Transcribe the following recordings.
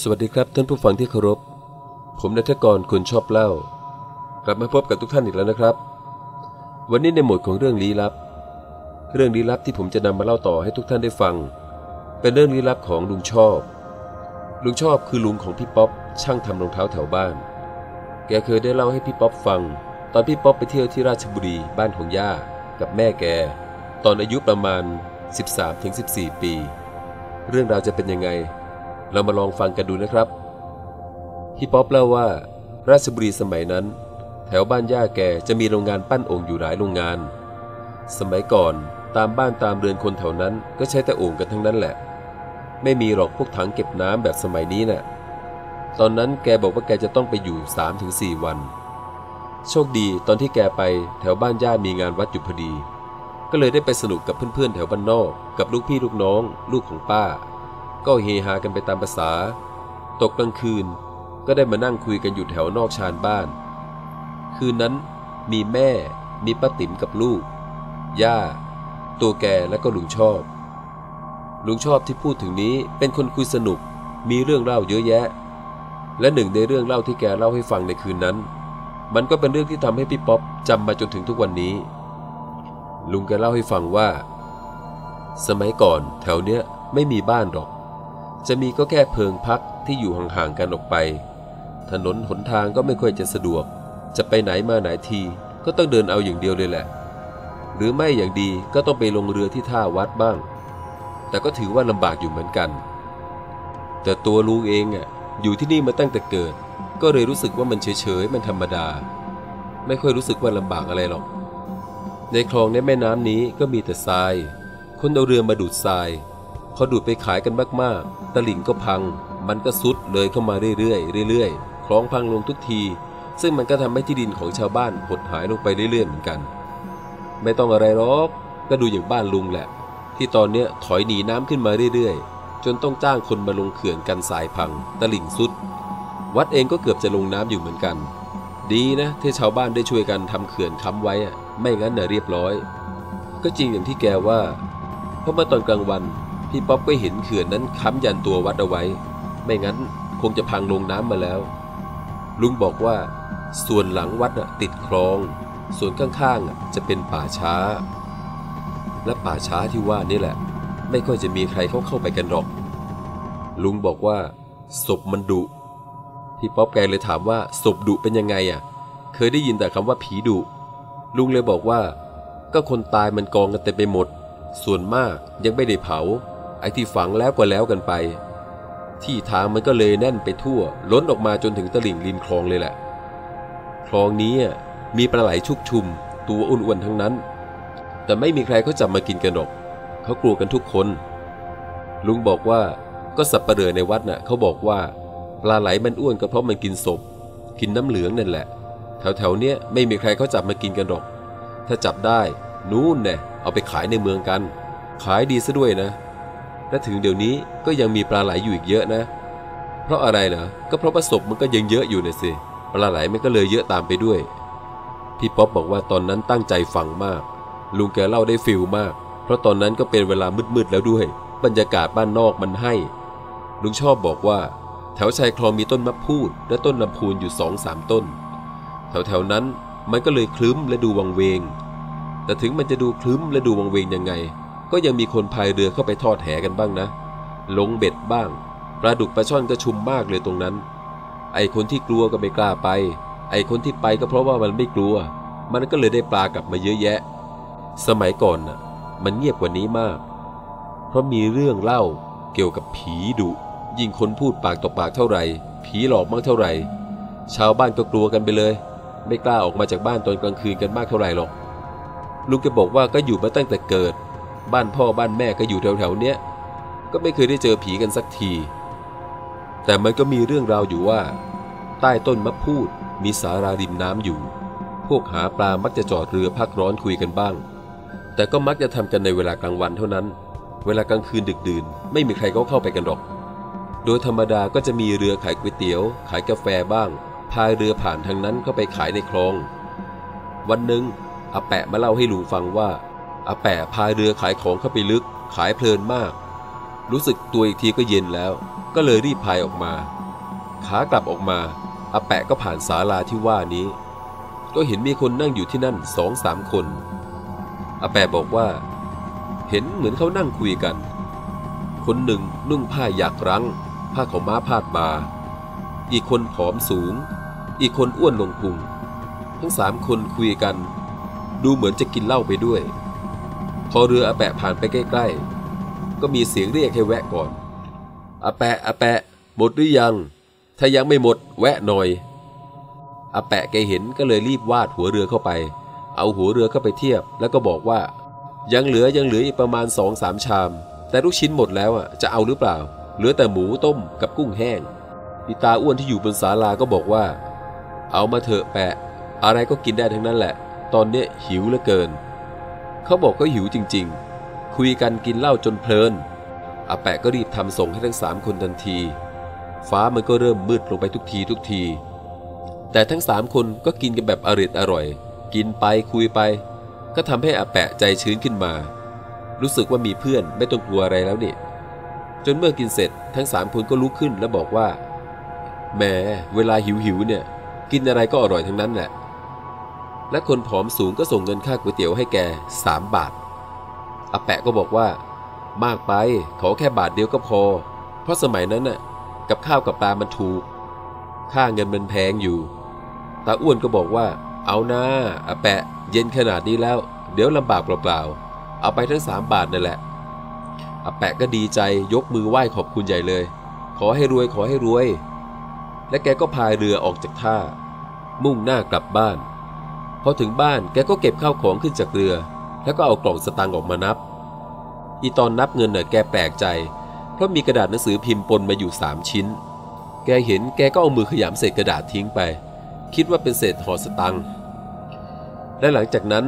สวัสดีครับท่านผู้ฟังที่เคารพ ผมนัทกรคนชอบเล่า กลับมาพบกับทุกท่านอีกแล้วนะครับ วันนี้ในหมวดของเรื่องลี้ลับ เรื่องลี้ลับที่ผมจะนำมาเล่าต่อให้ทุกท่านได้ฟัง เป็นเรื่องลี้ลับของลุงชอบ ลุงชอบคือลุงของพี่ป๊อปช่างทำรองเท้าแถวบ้าน แกเคยได้เล่าให้พี่ป๊อปฟัง ตอนพี่ป๊อปไปเที่ยวที่ราชบุรีบ้านของย่ากับแม่แก ตอนอายุประมาณ 13-14 ปี เรื่องราวจะเป็นยังไง เรามาลองฟังกันดูนะครับพี่ป๊อปเล่าว่า ราชบุรีสมัยนั้น แถวบ้านย่าแกจะมีโรงงานปั้นโอ่งอยู่หลายโรงงาน สมัยก่อนตามบ้านตามเรือนคนแถวนั้นก็ใช้แต่โอ่งกันทั้งนั้นแหละ ไม่มีหรอกพวกถังเก็บน้ำแบบสมัยนี้น่ะตอนนั้นแกบอกว่าแกจะต้องไปอยู่ 3-4 วัน โชคดีตอนที่แกไปแถวบ้านย่ามีงานวัดอยู่พอดี ก็เลยได้ไปสนุกกับเพื่อนๆ แถวบ้านนอก กับลูกพี่ลูกน้อง ลูกของป้า ก็เฮฮากันไปตามภาษา ตกกลางคืนก็ได้มานั่งคุยกันอยู่แถวนอกชานบ้าน คืนนั้นมีแม่ มีป้าติ๋มกับลูก ย่า ตัวแกและก็ลุงชอบ ลุงชอบที่พูดถึงนี้เป็นคนคุยสนุก มีเรื่องเล่าเยอะแยะ และหนึ่งในเรื่องเล่าที่แกเล่าให้ฟังในคืนนั้น มันก็เป็นเรื่องที่ทำให้พี่ป๊อปจำมาจนถึงทุกวันนี้ ลุงแกเล่าให้ฟังว่า สมัยก่อนแถวเนี้ยไม่มีบ้านหรอก จะมีก็แค่เพิงพักที่อยู่ห่างๆกันออกไป ถนนหนทางก็ไม่ค่อยจะสะดวก จะไปไหนมาไหนทีก็ต้องเดินเอาอย่างเดียวเลยแหละ หรือไม่อย่างดีก็ต้องไปลงเรือที่ท่าวัดบ้าง แต่ก็ถือว่าลำบากอยู่เหมือนกัน แต่ตัวลุงเองอะอยู่ที่นี่มาตั้งแต่เกิด ก็เลยรู้สึกว่ามันเฉยๆมันธรรมดา ไม่ค่อยรู้สึกว่าลำบากอะไรหรอก ในคลองในแม่น้ำนี้ก็มีแต่ทราย คนเอาเรือมาดูดทราย พอดูดไปขายกันมากๆ ตลิ่งก็พัง มันก็ซุดเลยเข้ามาเรื่อยๆเรื่อยๆ คลองพังลงทุกที ซึ่งมันก็ทำให้ที่ดินของชาวบ้านหดหายลงไปเรื่อยๆเหมือนกัน ไม่ต้องอะไรหรอก ก็ดูอย่างบ้านลุงแหละ ที่ตอนเนี้ยถอยหนีน้ำขึ้นมาเรื่อยๆ จนต้องจ้างคนมาลงเขื่อนกันสายพัง ตลิ่งซุด วัดเองก็เกือบจะลงน้ำอยู่เหมือนกัน ดีนะที่ชาวบ้านได้ช่วยกันทำเขื่อนค้ำไว้อะไม่งั้นน่ะเรียบร้อย ก็จริงอย่างที่แกว่า เพราะเมื่อตอนกลางวัน พี่ป๊อปก็เห็นเขื่อนนั้นค้ำยันตัววัดเอาไว้ ไม่งั้นคงจะพังลงน้ำมาแล้ว ลุงบอกว่า ส่วนหลังวัดน่ะติดคลอง ส่วนข้างๆอะจะเป็นป่าช้า และป่าช้าที่ว่านี่แหละ ไม่ค่อยจะมีใครเขาเข้าไปกันหรอก ลุงบอกว่า ศพมันดุพี่ป๊อปแกเลยถามว่าศพดุเป็นยังไงอะ เคยได้ยินแต่คำว่าผีดุ ลุงเลยบอกว่า ก็คนตายมันกองกันเต็มไปหมด ส่วนมากยังไม่ได้เผา ไอ้ที่ฝังแล้วก็แล้วกันไป ที่ทางมันก็เลยแน่นไปทั่ว ล้นออกมาจนถึงตลิ่งริมคลองเลยแหละ คลองนี้มีปลาไหลชุกชุม ตัวอ้วนๆทั้งนั้น แต่ไม่มีใครเขาจับมากินกันหรอกเขากลัวกันทุกคน ลุงบอกว่าก็สับปะเลือในวัดน่ะเขาบอกว่า ปลาไหลมันอ้วนก็เพราะมันกินศพ กินน้ำเหลืองนั่นแหละ แถวๆเนี้ยไม่มีใครเขาจับมากินกันหรอก ถ้าจับได้ นู่นแน่เอาไปขายในเมืองกัน ขายดีซะด้วยนะ และถึงเดี๋ยวนี้ก็ยังมีปลาไหลอยู่อีกเยอะนะ เพราะอะไรเหรอ ก็เพราะว่าศพมันก็ยังเยอะอยู่นะสิ ปลาไหลมันก็เลยเยอะตามไปด้วย พี่ป๊อปบอกว่าตอนนั้นตั้งใจฟังมาก ลุงแกเล่าได้ฟิลมาก เพราะตอนนั้นก็เป็นเวลามืดๆแล้วด้วย บรรยากาศบ้านนอกมันให้ ลุงชอบบอกว่า แถวชายคลองมีต้นมะพูด และต้นลำพูนอยู่สองสามต้น แถวๆนั้นมันก็เลยคลึ้มและดูวังเวง แต่ถึงมันจะดูคลึ้มและดูวังเวงยังไง ก็ยังมีคนพายเรือเข้าไปทอดแหกันบ้างนะลงเบ็ดบ้างปลาดุกปลาช่อนก็ชุมมากเลยตรงนั้น ไอคนที่กลัวก็ไม่กล้าไป ไอคนที่ไปก็เพราะว่ามันไม่กลัว มันก็เลยได้ปลากลับมาเยอะแยะ สมัยก่อนน่ะ มันเงียบกว่านี้มาก เพราะมีเรื่องเล่าเกี่ยวกับผีดุยิ่งคนพูดปากต่อปากเท่าไหร่ ผีหลอกมากเท่าไหร่ ชาวบ้านก็กลัวกันไปเลย ไม่กล้าออกมาจากบ้านตอนกลางคืนกันมากเท่าไหร่หรอกลุงแกบอกว่าก็อยู่มาตั้งแต่เกิด บ้านพ่อบ้านแม่ก็อยู่แถวๆเนี้ยก็ไม่เคยได้เจอผีกันสักที แต่มันก็มีเรื่องราวอยู่ว่า ใต้ต้นมะพูดมีสาราริมน้ำอยู่ พวกหาปลามักจะจอดเรือพักร้อนคุยกันบ้าง แต่ก็มักจะทำกันในเวลากลางวันเท่านั้น เวลากลางคืนดึกดื่น ไม่มีใครเขาเข้าไปกันหรอก โดยธรรมดาก็จะมีเรือขายก๋วยเตี๋ยว ขายกาแฟบ้าง พายเรือผ่านทางนั้นเข้าไปขายในคลอง วันหนึ่งอาแปะมาเล่าให้ลุงฟังว่า อาแปะพายเรือขายของเข้าไปลึก ขายเพลินมาก รู้สึกตัวอีกทีก็เย็นแล้ว ก็เลยรีบพายออกมา ขากลับออกมาอาแปะก็ผ่านศาลาที่ว่านี้ ก็เห็นมีคนนั่งอยู่ที่นั่นสองสามคนอาแปะบอกว่า เห็นเหมือนเขานั่งคุยกัน คนหนึ่งนุ่งผ้าหยากรั้ง ผ้าของม้าพาดบา อีกคนผอมสูง อีกคนอ้วนลงพุง ทั้งสามคนคุยกัน ดูเหมือนจะกินเหล้าไปด้วย อเรืออาแปะผ่านไปใกล้ๆ ก็มีเสียงเรียกให้แวะก่อนอาแปะอาแปะหมดหรือยัง ถ้ายังไม่หมดแวะหน่อยอาแปะแกเห็นก็เลยรีบวาดหัวเรือเข้าไป เอาหัวเรือเข้าไปเทียบ แล้วก็บอกว่า ยังเหลือยังเหลืออีกประมาณสองสามชาม แต่ลูกชิ้นหมดแล้วอะจะเอาหรือเปล่า เหลือแต่หมูต้มกับกุ้งแห้งอีตาอ้วนที่อยู่บนศาลาก็บอกว่า เอามาเถอะแปะ อะไรก็กินได้ทั้งนั้นแหละ ตอนเนี้ยหิวเหลือเกิน เขาบอกก็หิวจริงๆ คุยกันกินเหล้าจนเพลินอาแปะก็รีบทำส่งให้ทั้งสามคนทันที ฟ้ามันก็เริ่มมืดลงไปทุกทีทุกที แต่ทั้งสามคนก็กินกันแบบอริดอร่อย กินไปคุยไป ก็ทำให้อาแปะใจชื้นขึ้นมา รู้สึกว่ามีเพื่อนไม่ต้องกลัวอะไรแล้วนี่จนเมื่อกินเสร็จทั้งสามคนก็ลุกขึ้นแล้วบอกว่าแหมเวลาหิวหิวเนี่ย กินอะไรก็อร่อยทั้งนั้นแหละ และคนผอมสูงก็ส่งเงินค่าก๋วยเตี๋ยวให้แกสามบาทอาแปะก็บอกว่า มากไปขอแค่บาทเดียวก็พอ เพราะสมัยนั้นน่ะ กับข้าวกับปลามันถูก ค่าเงินมันแพงอยู่ตาอ้วนก็บอกว่า เอานะอาแปะ เย็นขนาดนี้แล้ว เดี๋ยวลำบากเปล่าๆเอาไปทั้งสามบาทนั่นแหละอาแปะก็ดีใจยกมือไหว้ขอบคุณใหญ่เลย ขอให้รวยขอให้รวย และแกก็พายเรือออกจากท่า มุ่งหน้ากลับบ้าน พอถึงบ้านแกก็เก็บข้าวของขึ้นจากเรือ แล้วก็เอากล่องสตางค์ออกมานับ อีตอนนับเงินเน่ะแกแปลกใจ เพราะมีกระดาษหนังสือพิมพ์ปนมาอยู่สามชิ้น แกเห็นแกก็เอามือขยำเศษกระดาษทิ้งไป คิดว่าเป็นเศษห่อสตังค์และหลังจากนั้น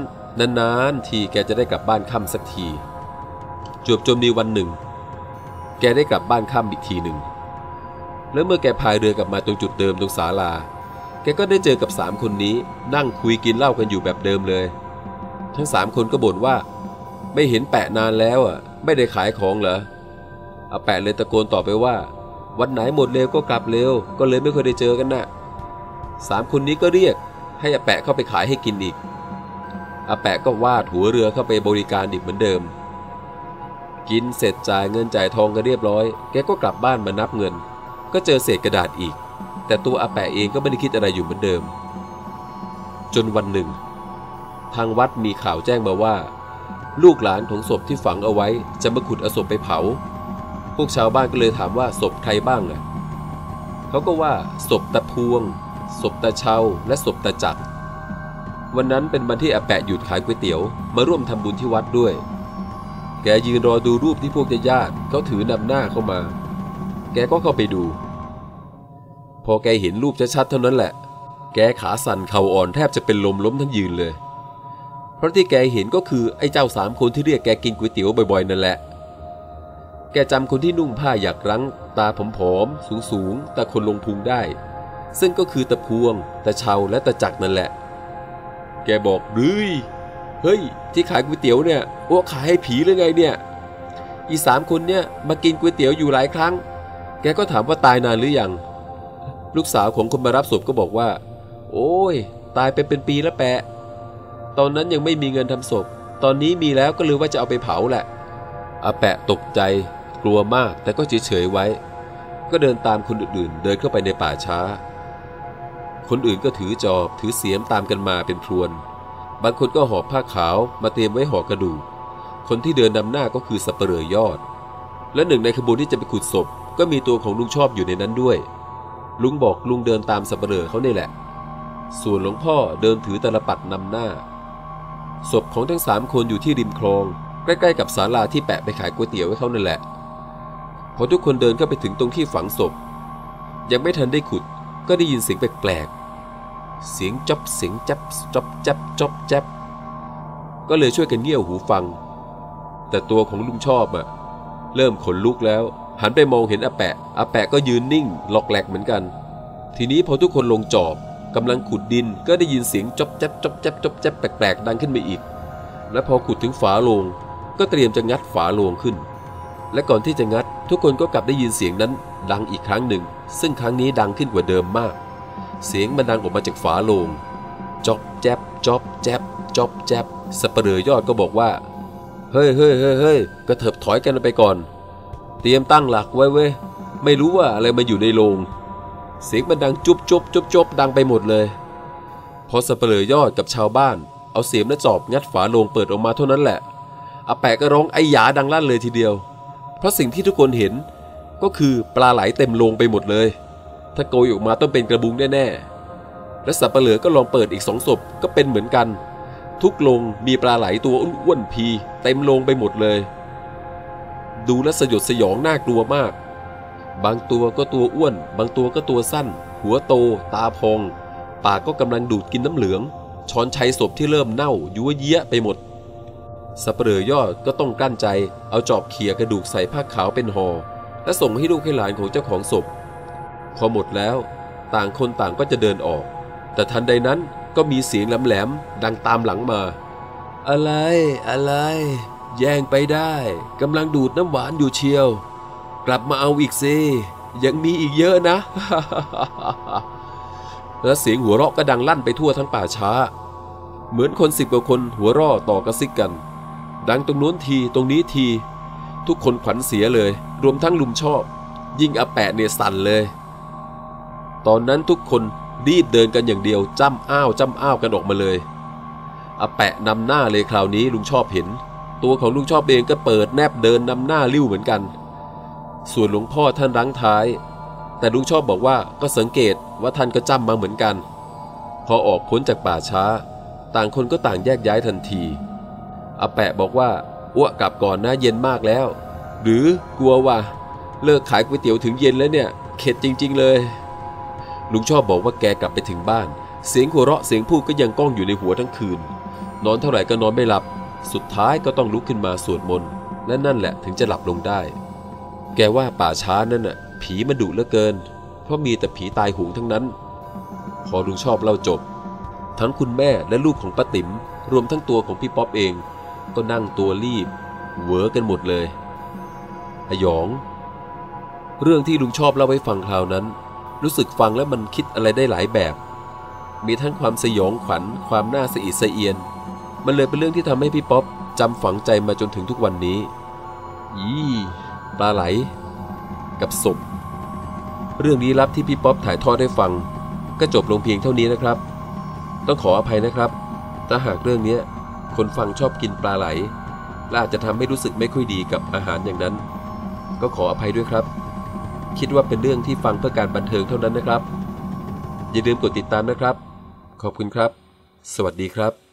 นานๆทีแกจะได้กลับบ้านค่ำสักที จวบจนมีวันหนึ่ง แกได้กลับบ้านค่ำอีกทีหนึ่ง แล้วเมื่อแกพายเรือกลับมาตรงจุดเดิมตรงศาลา แกก็ได้เจอกับสามคนนี้นั่งคุยกินเหล้ากันอยู่แบบเดิมเลย ทั้งสามคนก็บ่นว่า ไม่เห็นแปะนานแล้วอะ ไม่ได้ขายของเหรออาแปะเลยตะโกนตอบไปว่า วันไหนหมดเร็วก็กลับเร็ว ก็เลยไม่เคยได้เจอกันนะ่ะสามคนนี้ก็เรียกให้อาแปะเข้าไปขายให้กินอีกอาแปะก็วาดหัวเรือเข้าไปบริการอีกเหมือนเดิม กินเสร็จจ่ายเงินจ่ายทองกันเรียบร้อย แกก็กลับบ้านมานับเงิน ก็เจอเศษกระดาษอีก แต่ตัวอาแปะเองก็ไม่ได้คิดอะไรอยู่เหมือนเดิม จนวันหนึ่ง ทางวัดมีข่าวแจ้งมาว่า ลูกหลานของศพที่ฝังเอาไว้จะมาขุดเอาศพไปเผา พวกชาวบ้านก็เลยถามว่าศพใครบ้างอะเขาก็ว่าศพตะพวงศพตะเชาและศพตะจักรวันนั้นเป็นวันที่อาแปะหยุดขายก๋วยเตี๋ยว มาร่วมทำบุญที่วัดด้วย แกยืนรอดูรูปที่พวกญาติเขาถือนำหน้าเข้ามา แกก็เข้าไปดู พอแกเห็นรูปชัดๆเท่านั้นแหละ แกขาสั่นเข่าอ่อนแทบจะเป็นลมล้มทั้งยืนเลย เพราะที่แกเห็นก็คือไอ้เจ้าสามคนที่เรียกแกกินก๋วยเตี๋ยวบ่อยๆนั่นแหละ แกจำคนที่นุ่งผ้าหยักรั้ง ตาผอมๆสูงๆแต่คนลงพุงได้ ซึ่งก็คือตะพวง ตะเชาและตะจักนั่นแหละ แกบอกเฮ้ยเฮ้ย ที่ขายก๋วยเตี๋ยวเนี่ยว่าขายให้ผีหรือไงเนี่ย อีสามคนเนี่ยมากินก๋วยเตี๋ยวอยู่หลายครั้ง แกก็ถามว่าตายนานหรือยัง ลูกสาวของคนมารับศพก็บอกว่า โอ้ย ตายไปเป็นปีแล้วแปะ ตอนนั้นยังไม่มีเงินทำศพ ตอนนี้มีแล้วก็เลยว่าจะเอาไปเผาแหละอาแปะตกใจ กลัวมากแต่ก็เฉยๆไว้ ก็เดินตามคนอื่นๆ เดินเข้าไปในป่าช้า คนอื่นก็ถือจอบถือเสียมตามกันมาเป็นพรวน บางคนก็หอบผ้าขาวมาเตรียมไว้ห่อกระดูก คนที่เดินนำหน้าก็คือสัปเหร่อยอด และหนึ่งในขบวนที่จะไปขุดศพก็มีตัวของลุงชอบอยู่ในนั้นด้วย ลุงบอกลุงเดินตามสัปเหร่อเขาเนี่แหละ ส่วนหลวงพ่อเดินถือตลปัดนำหน้า ศพของทั้งสามคนอยู่ที่ริมคลอง ใกล้ๆกับศาลาที่แปะไปขายก๋วยเตี๋ยวให้เขานั่นแหละพอทุกคนเดินเข้าไปถึงตรงที่ฝังศพ ยังไม่ทันได้ขุดก็ได้ยินเสียงแปลกๆ เสียงจับเสียงจับจับจับจับจับก็เลยช่วยกันเงี่ยวหูฟัง แต่ตัวของลุงชอบอะเริ่มขนลุกแล้ว หันไปมองเห็นอาแปะอาแปะก็ยืนนิ่งหลอกแหลกเหมือนกัน ทีนี้พอทุกคนลงจอบกำลังขุดดินก็ได้ยินเสียงจอบจับจบจับจบจับแปลกๆ ดังขึ้นมาอีก และพอขุดถึงฝาโลงก็เตรียมจะงัดฝาโลงขึ้น และก่อนที่จะงัด ทุกคนก็กลับได้ยินเสียงนั้นดังอีกครั้งหนึ่ง ซึ่งครั้งนี้ดังขึ้นกว่าเดิมมาก เสียงมันดังออกมาจากฝาโลงจ๊อบแจ๊บจ๊อบแจ๊บจ๊อบแจ๊บสเปเร่อยอดก็บอกว่า เฮ้ยเฮ้ยเฮ้ยเฮ้ยกระเถิบถอยกันไปก่อน ตรียมตั้งหลักไว้เว้ยไม่รู้ว่าอะไรมาอยู่ในโรงเสียงมันดังจุบจุบจุบจุบดังไปหมดเลย พอสเปเหร่อยอดกับชาวบ้าน เอาเสียมและจอบงัดฝาโลงเปิดออกมาเท่านั้นแหละอาแปะก็ร้องไอ้หยาดังลั่นเลยทีเดียว เพราะสิ่งที่ทุกคนเห็น ก็คือปลาไหลเต็มโลงไปหมดเลย ถ้าโกยออกมาต้องเป็นกระบุงแน่ๆและสับปะเหลือก็ลองเปิดอีกสองศพก็เป็นเหมือนกัน ทุกโลงมีปลาไหลตัวอ้วนๆพี เต็มโลงไปหมดเลย ดูและสยดสยองน่ากลัวมาก บางตัวก็ตัวอ้วน บางตัวก็ตัวสั้น หัวโต ตาพอง ปากก็กำลังดูดกินน้ำเหลือง ช้อนชัยศพที่เริ่มเน่ายั่วเยี้ยไปหมดสัเปลือยอดก็ต้องกลั้นใจ เอาจอบเขี่ยกระดูกใส่ผ้าขาวเป็นหอ่อและส่งให้ลูกให้หลานของเจ้าของศพ พอหมดแล้ว ต่างคนต่างก็จะเดินออก แต่ทันใดนั้นก็มีเสียงแหลมๆดังตามหลังมา อะไรอะไร แย่งไปได้กำลังดูดน้ำหวานอยู่เชียว กลับมาเอาอีกสิยังมีอีกเยอะนะ และเสียงหัวเราะก็ดังลั่นไปทั่วทั้งป่าช้า เหมือนคนสิบกว่าคนหัวเร่อต่อกระซิกกัน ดังตรงโน้นทีตรงนี้ที ทุกคนขวัญเสียเลย รวมทั้งลุมชอบ ยิ่งอาแปะเนี่ยสั่นเลย ตอนนั้นทุกคนรีบเดินกันอย่างเดียวจ้ำอ้าวจ้ำอ้าวกันออกมาเลยอาแปะนำหน้าเลยคราวนี้ลุงชอบเห็น ตัวของลุงชอบเองก็เปิดแนบเดินนำหน้าริ้วเหมือนกัน ส่วนหลวงพ่อท่านรั้งท้าย แต่ลุงชอบบอกว่าก็สังเกตว่าท่านก็จ้ำมาเหมือนกัน พอออกพ้นจากป่าช้า ต่างคนก็ต่างแยกย้ายทันทีอาแปะบอกว่าอ้วกกลับก่อนนะเย็นมากแล้ว หรือกลัวว่าเลิกขายก๋วยเตี๋ยวถึงเย็นแล้วเนี่ย เข็ดจริง ๆ เลย ลุงชอบบอกว่าแกกลับไปถึงบ้าน เสียงหัวเราะเสียงพูดก็ยังก้องอยู่ในหัวทั้งคืน นอนเท่าไหร่ก็นอนไม่หลับ สุดท้ายก็ต้องลุกขึ้นมาสวดมนต์และนั่นแหละถึงจะหลับลงได้ แกว่าป่าช้านั่นน่ะ ผีมันดุเหลือเกิน เพราะมีแต่ผีตายหุงทั้งนั้น พอลุงชอบเล่าจบ ทั้งคุณแม่และลูกของป้าติ๋มรวมทั้งตัวของพี่ป๊อปเอง ก็นั่งตัวรีบเหวอกันหมดเลยอหยอง เรื่องที่ลุงชอบเล่าให้ฟังคราวนั้น รู้สึกฟังแล้วมันคิดอะไรได้หลายแบบ มีทั้งความสยองขวัญความน่าสะอิดสะเอียน มันเลยเป็นเรื่องที่ทำให้พี่ป๊อปจำฝังใจมาจนถึงทุกวันนี้ยี่ปลาไหล กับศพ เรื่องลี้ลับที่พี่ป๊อปถ่ายทอดให้ฟัง ก็จบลงเพียงเท่านี้นะครับ ต้องขออภัยนะครับ ถ้าหากเรื่องนี้คนฟังชอบกินปลาไหลและอาจจะทำให้รู้สึกไม่ค่อยดีกับอาหารอย่างนั้น ก็ขออภัยด้วยครับ คิดว่าเป็นเรื่องที่ฟังเพื่อการบันเทิงเท่านั้นนะครับ อย่าลืมกดติดตามนะครับ ขอบคุณครับ สวัสดีครับ